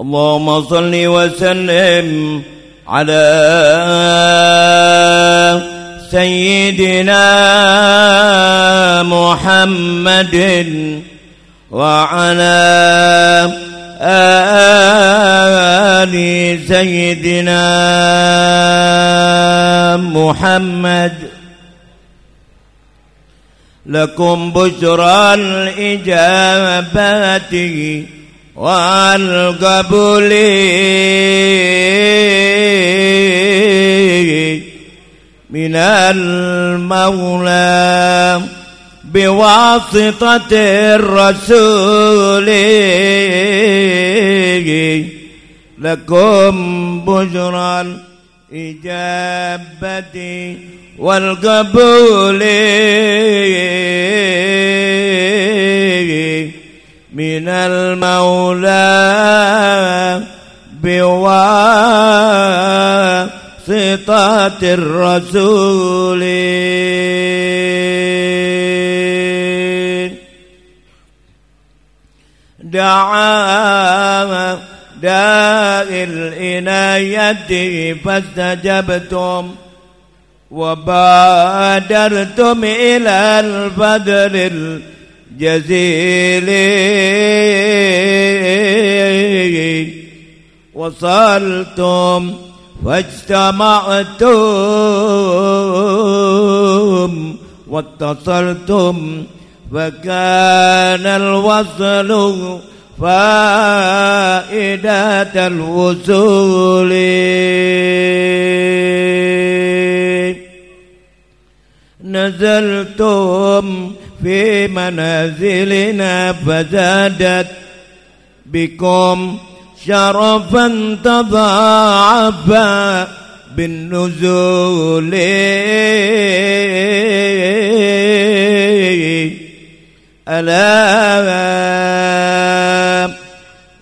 اللهم صل وسلم على سيدنا محمد وعلى آل سيدنا محمد. لكم بشرى الإجابة والقبول. من المولى بواسطة الرسول. لكم بشرى الإجابة والقبول. الرسول. دعا داء الإناية فاستجبتم وبادرتم إلى البدر الجزيل. وصلتم واجتمعتم واتصلتم فكان الوصل فائدة الوصول. نزلتم في منازلنا فزادت بكم شرفا تضاعفا بالنزول. ألا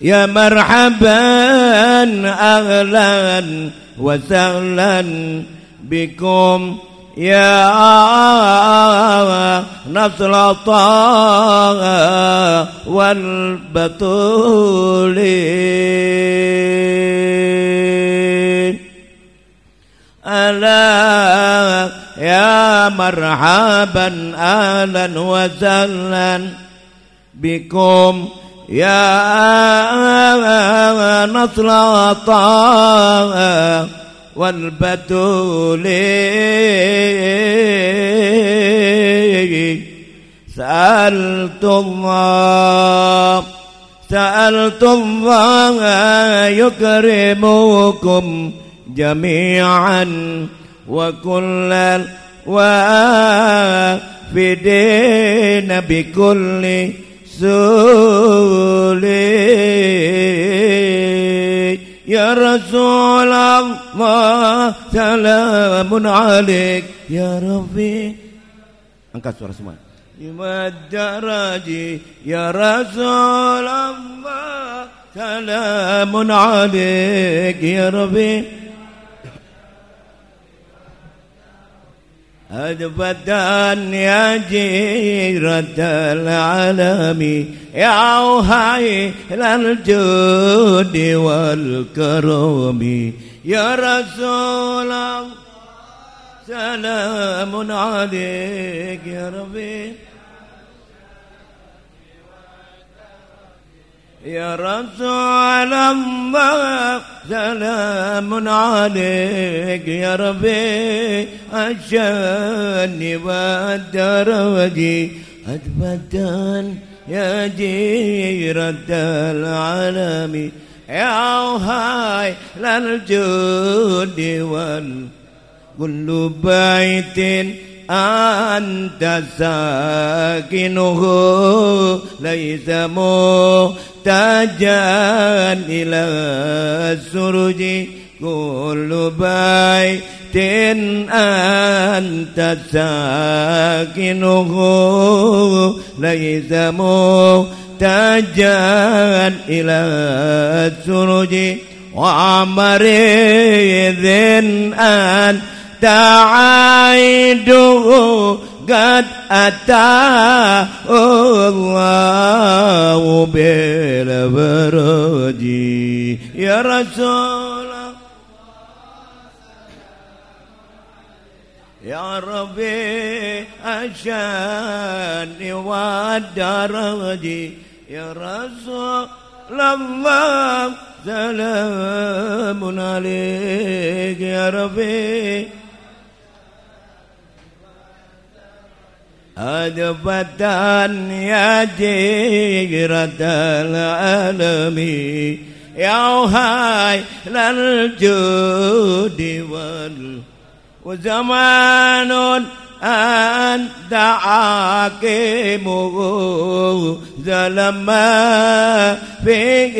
يا مرحبا أهلا وسهلا بكم. يا نصر طه والبطول ألا يا مرحبا أهلا وسهلا بكم يا نصر طه والبتول سألت الله سألت الله يكرمكم جميعا وكل وافدين بكل سولي يا رسول الله سلام عليك يا ربي angkat suara semua Imad ya Rasul Allah Salamun alaik ya Rabbi أدبتا يا جيرة العالم يا أوهي الجود والكرم يا رسول الله سلام عليك يا ربي. يا رسول الله سلام عليك يا ربي الشان والدرج أثبتا يا جيرة العالم يا هاي للجود وال كل بيت أنت ساكنه ليس محتاجا إلى السرج كل بيت أنت ساكنه ليس محتاجا إلى السرج وعمر ذن أنت عيده قد أتى الله بالفرج يا رسول يا ربي أشاني والدرج يا رسول الله سلام عليك يا ربي أدبة يا جيرة العالم يا هاي للجود وال وزمان أنت حاكمه زلما فيه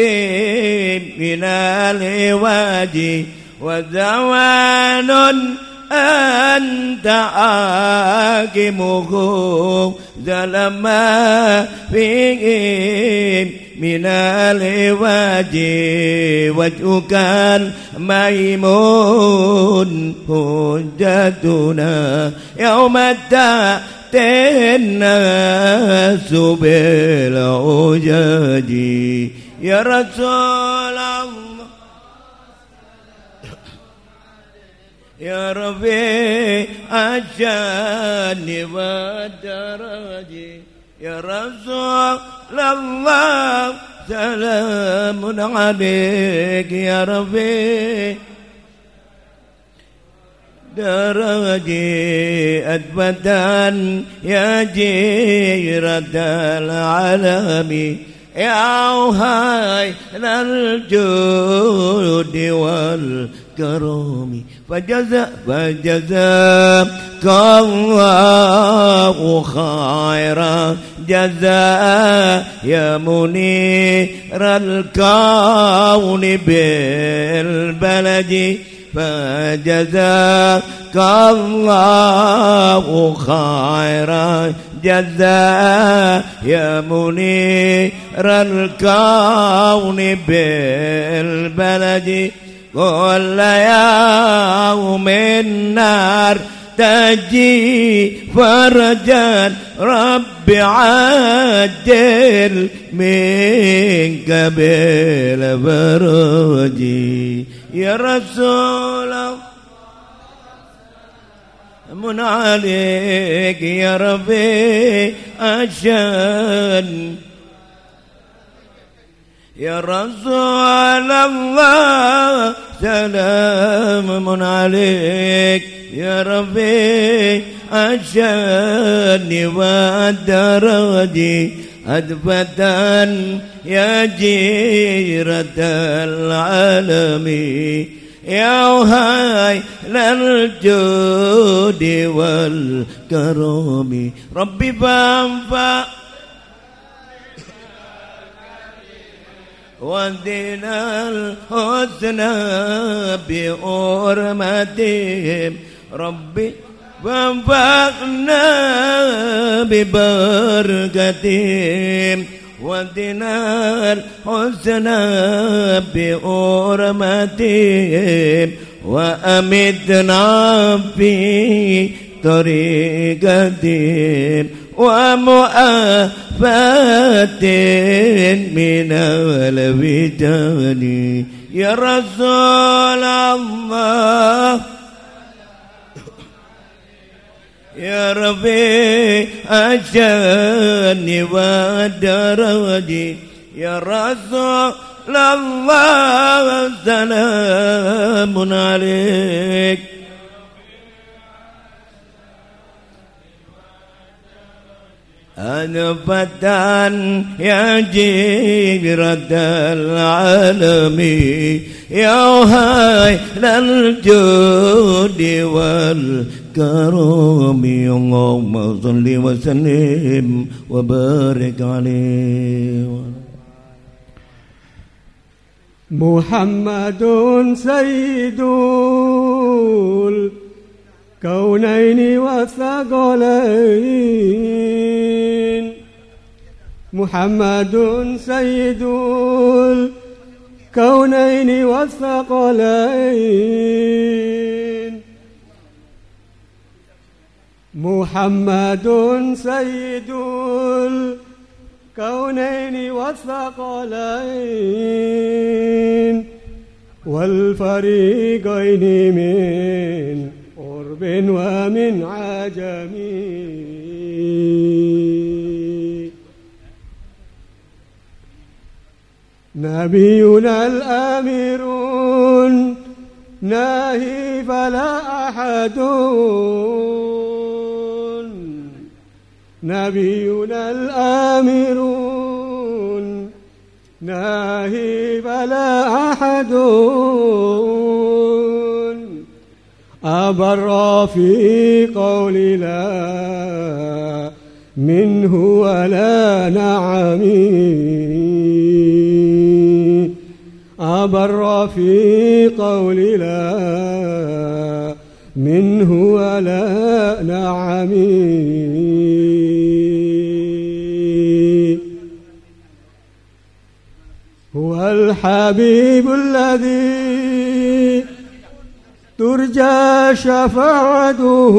من الوادي وزمان أنت حاكمه زلما فيه من الوجه وجهك الميمون حجتنا يوم تأتي الناس بالعجاج يا رسول الله يا ربي أجاني ودرجي يا رسول الله سلام عليك يا ربي. درجي أثبتا يا جيرة العالم يا هاي الجود والكرم فجزا فجزاك الله خيرا. جزاء يا منير الكون بالبلد. فجزاك الله خيرا. جزاء يا منير الكون بالبلد. كل يوم النار تجي فرجا رب عجل منك بالفرج يا رسول من عليك يا ربي عشان يا رسول الله سلام عليك يا ربي عشاني والدرجي أدفة يا جيرة العالم يا هاي للجود والكرم ربي فانفع ودنا الحسنى بأرمتهم ربي فانفعنا ببركتهم ودنا الحسنى بأرمتهم وأمدنا في طريقتهم ومؤافاة من الفتن يا رسول الله يا ربي أجاني ودرجي. يا رسول الله سلام عليك. أنا فتان يا جيرة العالم. يا هاي للجود والكرم اللهم صل وسلم وبارك عليه. محمد سيد الكونين والثقلين. محمد سيد الكونين والثقلين. محمد سيد الكونين والثقلين والفريقين من قرب ومن عجم. نبينا الأمير ناهي فلا أحد. نبينا الآمرون. ناهي فلا أحد أبر في قول لا منه ولا نعمي أبر في قول لا منه ولا نعمي الحبيب الذي ترجى شفاعته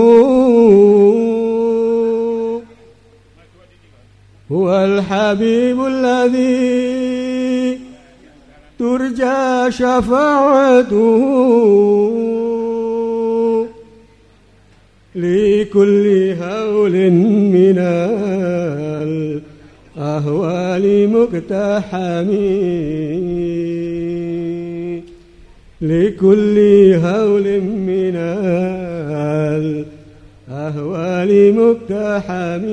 هو الحبيب الذي ترجى شفاعته لكل هول من الأهوال مقتحم لكل هول من الأهوال مقتحم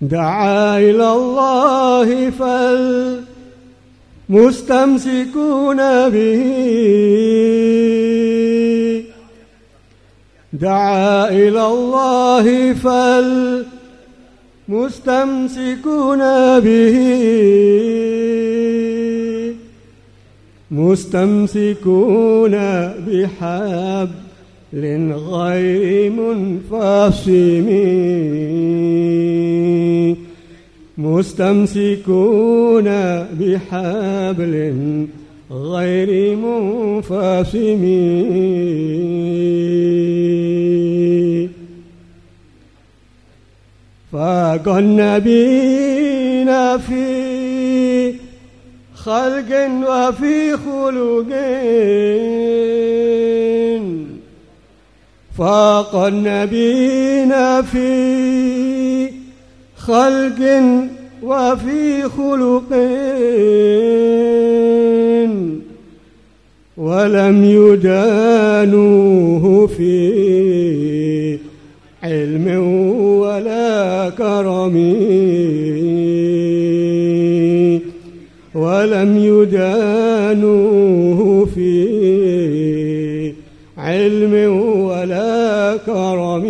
دعا إلى الله فالمستمسكون به. دعا إلى الله فالمستمسكون به. مستمسكون بحبل غير منفصم. مستمسكون بحبل غير منفصم. فاق النبينا في خلق وفي خلق فاق النبينا في خلق وفي خلق ولم يدانوه في علم ولا كرم ولم يدانوه في علم ولا كرم.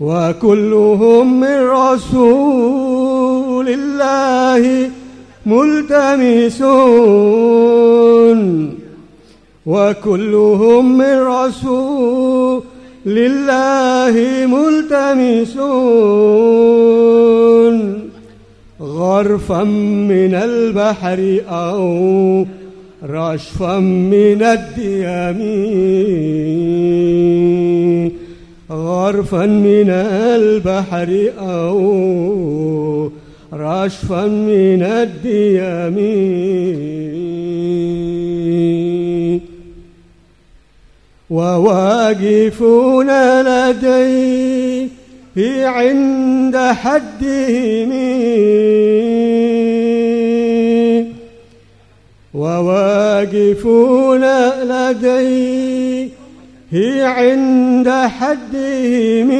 وكلهم من رسول الله ملتمسون. وكلهم من رسول الله ملتمسون. غرفا من البحر أو رشفا من الديام. غرفا من البحر أو رشفا من الديام. وواقفون لديه عند حدهم. وواقفون لديه عند حدهم.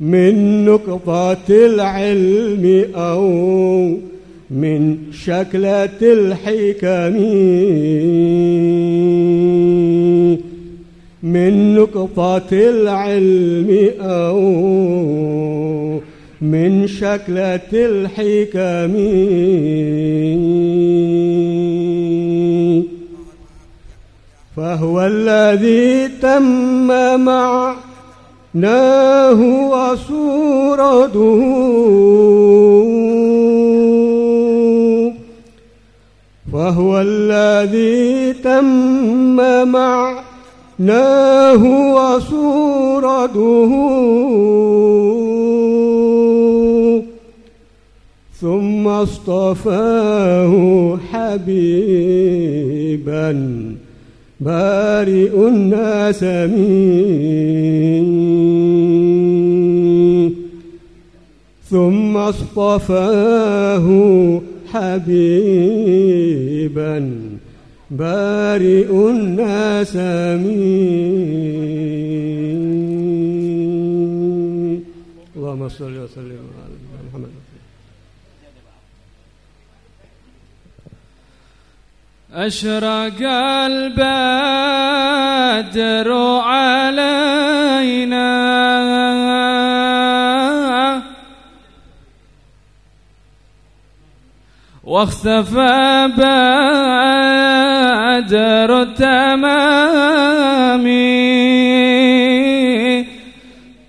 من نقطة العلم أو من شكلة الحكم. من نقطة العلم أو من شكلة الحكم. فهو الذي تم معناه وصورته. فهو الذي تم معناه وصورته. ثم اصطفاه حبيبا بارئ الناس ثم اصطفاه حبيبا بارئ الناس اللهم صل وسلم على محمد. أشرق البدر علينا. واختفى بدر التمام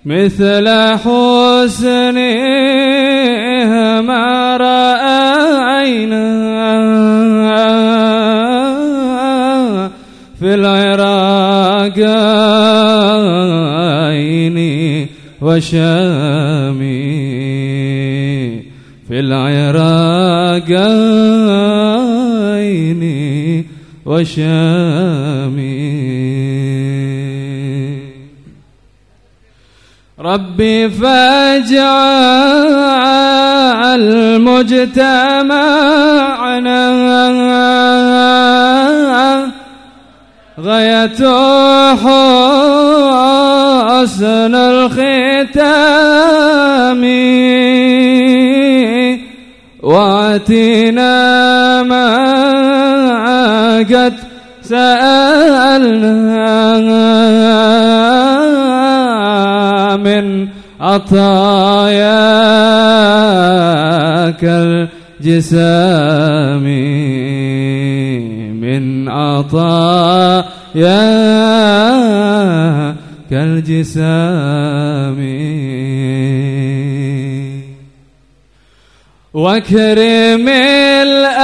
مثل حسنه ما رأينا في العراقين وشامي. في العراقين وشامي. ربي فاجعل مجتمعنا غاية حسن الختام. واتينا ما قد سألنا من عطاياك الجسام من عطاياك الجسام واكرم الأرواح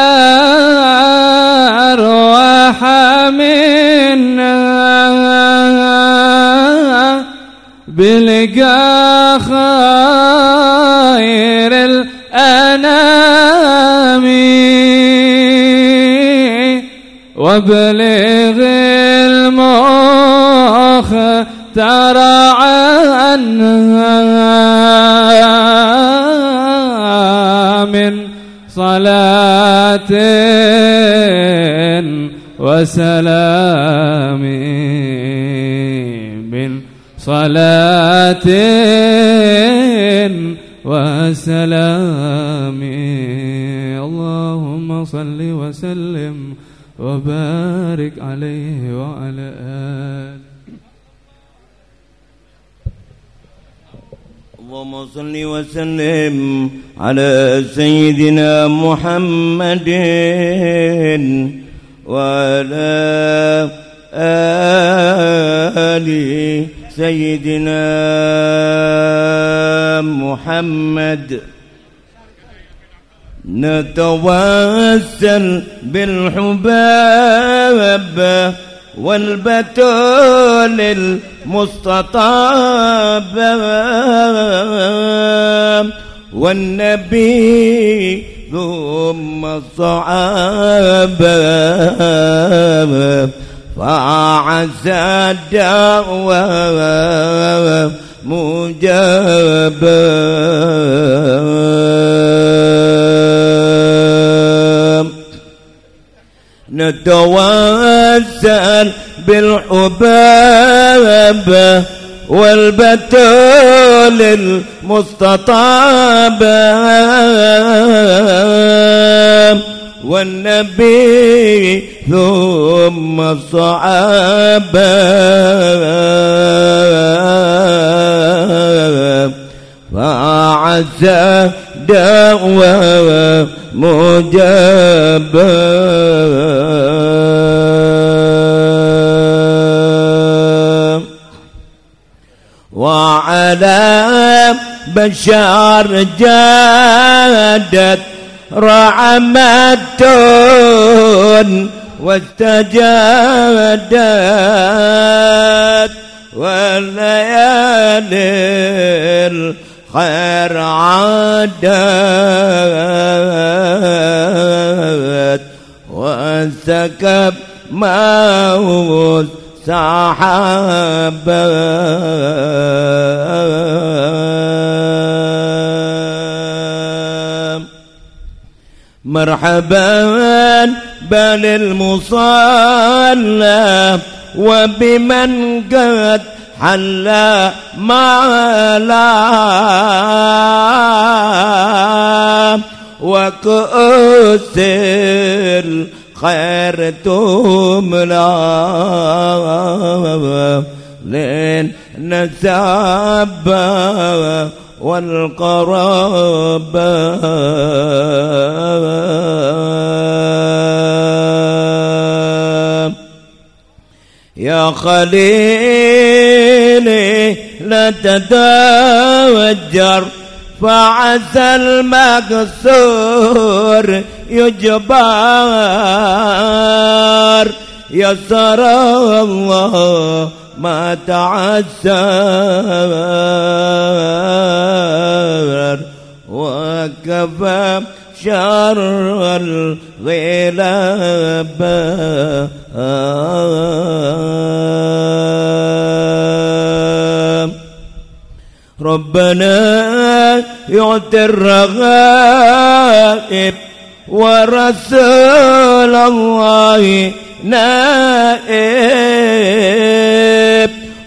منا بلقى خير الأنام وابلغ المخ ترى عنها صلاة وسلام من صلاة وسلام. اللهم صل وسلم وبارك عليه وعلى آله. اللهم صل وسلم على سيدنا محمد وعلى آل سيدنا محمد. نتوسل بالحباب والبتول المستطاب والنبي ثم الصحابة فعسى الدعوة مجابة نتوسل بالحباب والبتول المستطاب والنبي ثم الصحابة. فعسى دعوة مجابة وعلى بشار جادت رحمة واستجادت والليالي الخير عادت والسكب موت سحابا. مرحبا بل المصلى وبمن قد حل معلا وكؤس الخير تملا. لين نسبا والقرابة خليلي لا تتوجر فعسى المكسور يجبار يسر الله ما تعسر وكفى شر الغلاب ربنا يعطي الرغائب ورسول الله نائب.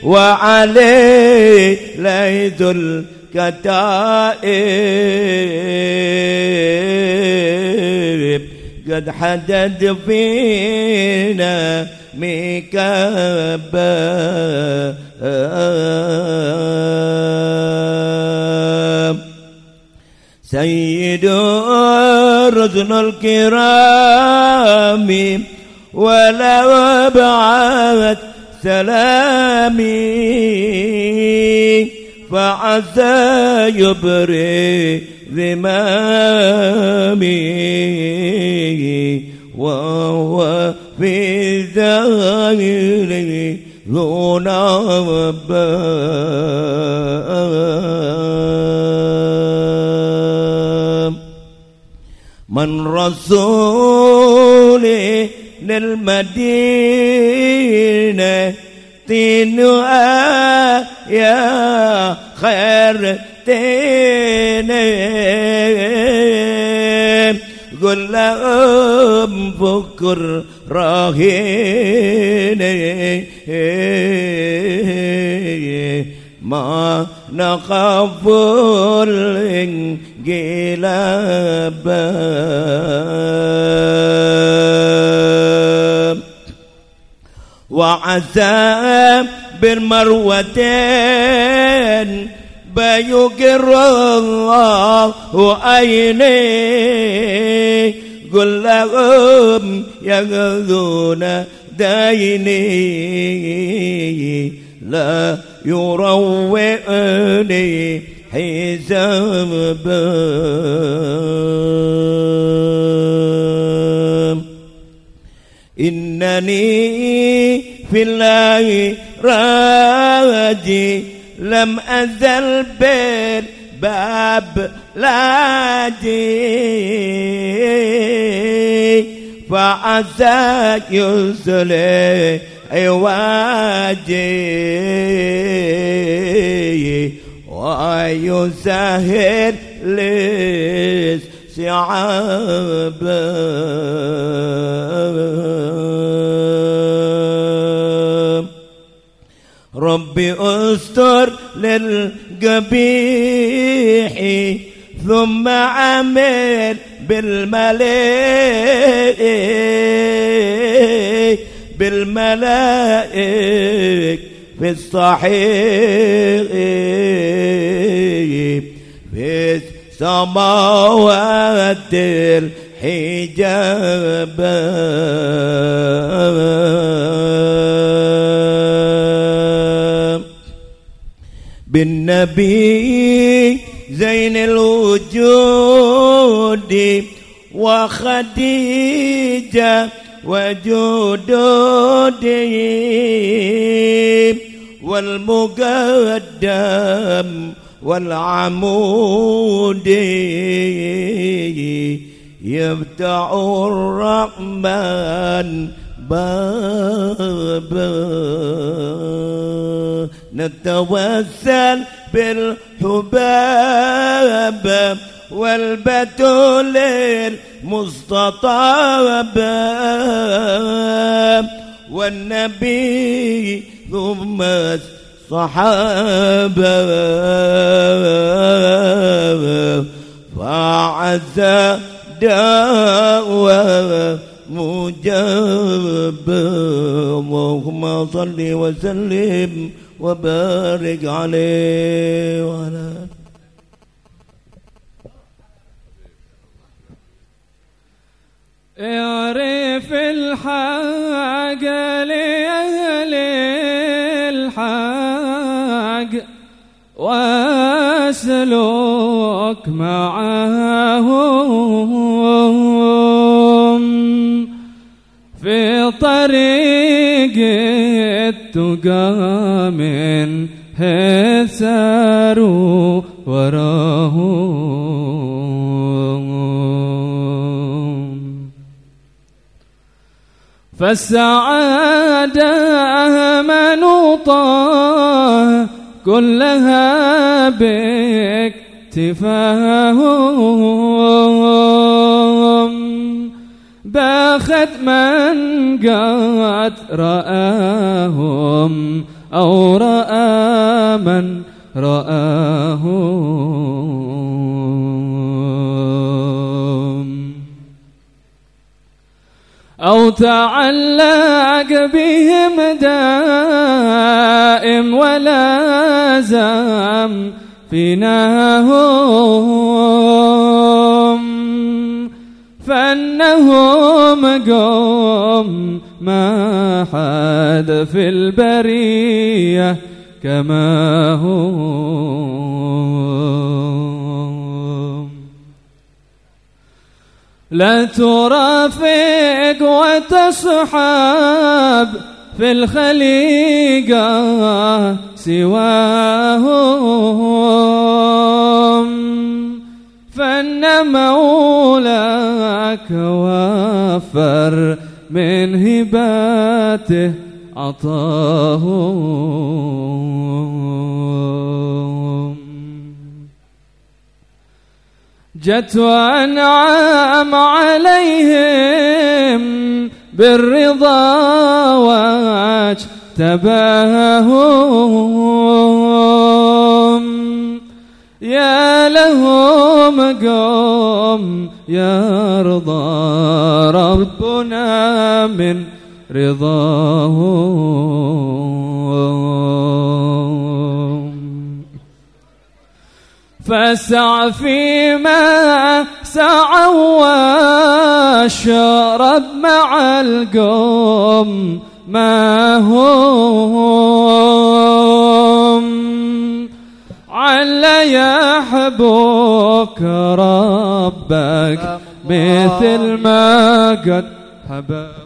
وعليه ليث الكتائب قد حدد فينا ميكابا سيد الرسل الكرام ولو بعث سلامي. فعسى يبري ذمامي وهو في ذاهره ذو نبام من رسولي للمدينة تنوى يا خير تنين. قل لهم فكر راهيني ما نخاف الانقلاب وعسى بالمروتين بيقر الله عيني. قل لهم يغذون ديني. لا يروئني حساب إنني في الله راجي لم أزل بالباب لاجي فعسى يصلح عواجي ويسهل للصعاب ربي أستر للقبيح ثم عمل بالملائك بالملائك في الصحيح في السماوات الحجاب. بالنبي زين الوجود وخديجة وجود والمقدم والعمود يفتح الرحمن بابا. نتوسل بالحباب والبتول المستطاب والنبي ثم الصحابة. فعز دعوة مجاب. اللهم صل وسلم وبارك عليه وعلى يعرف الحق لأهل الحق وأسلك معهم طريق التقى من ساروا وراهم فالسعادة منوطة كلها باكتفاهم من قد رآهم أو رأى من رآهم. أو تعلق بهم دائم ولازم فيناهم فأنهم قوم ما حد في البرية كما هم. لا ترافق وتصحب في الخليقة سواهم. مولاك وفر من هباته عطاهم جت وأنعم عليهم بالرضا واجتباهم لهم قوم يرضى ربنا من رضاهم فسع فيما سعوا واشرب مع القوم ما هم عل يحبك ربك مثل ما قد حبك.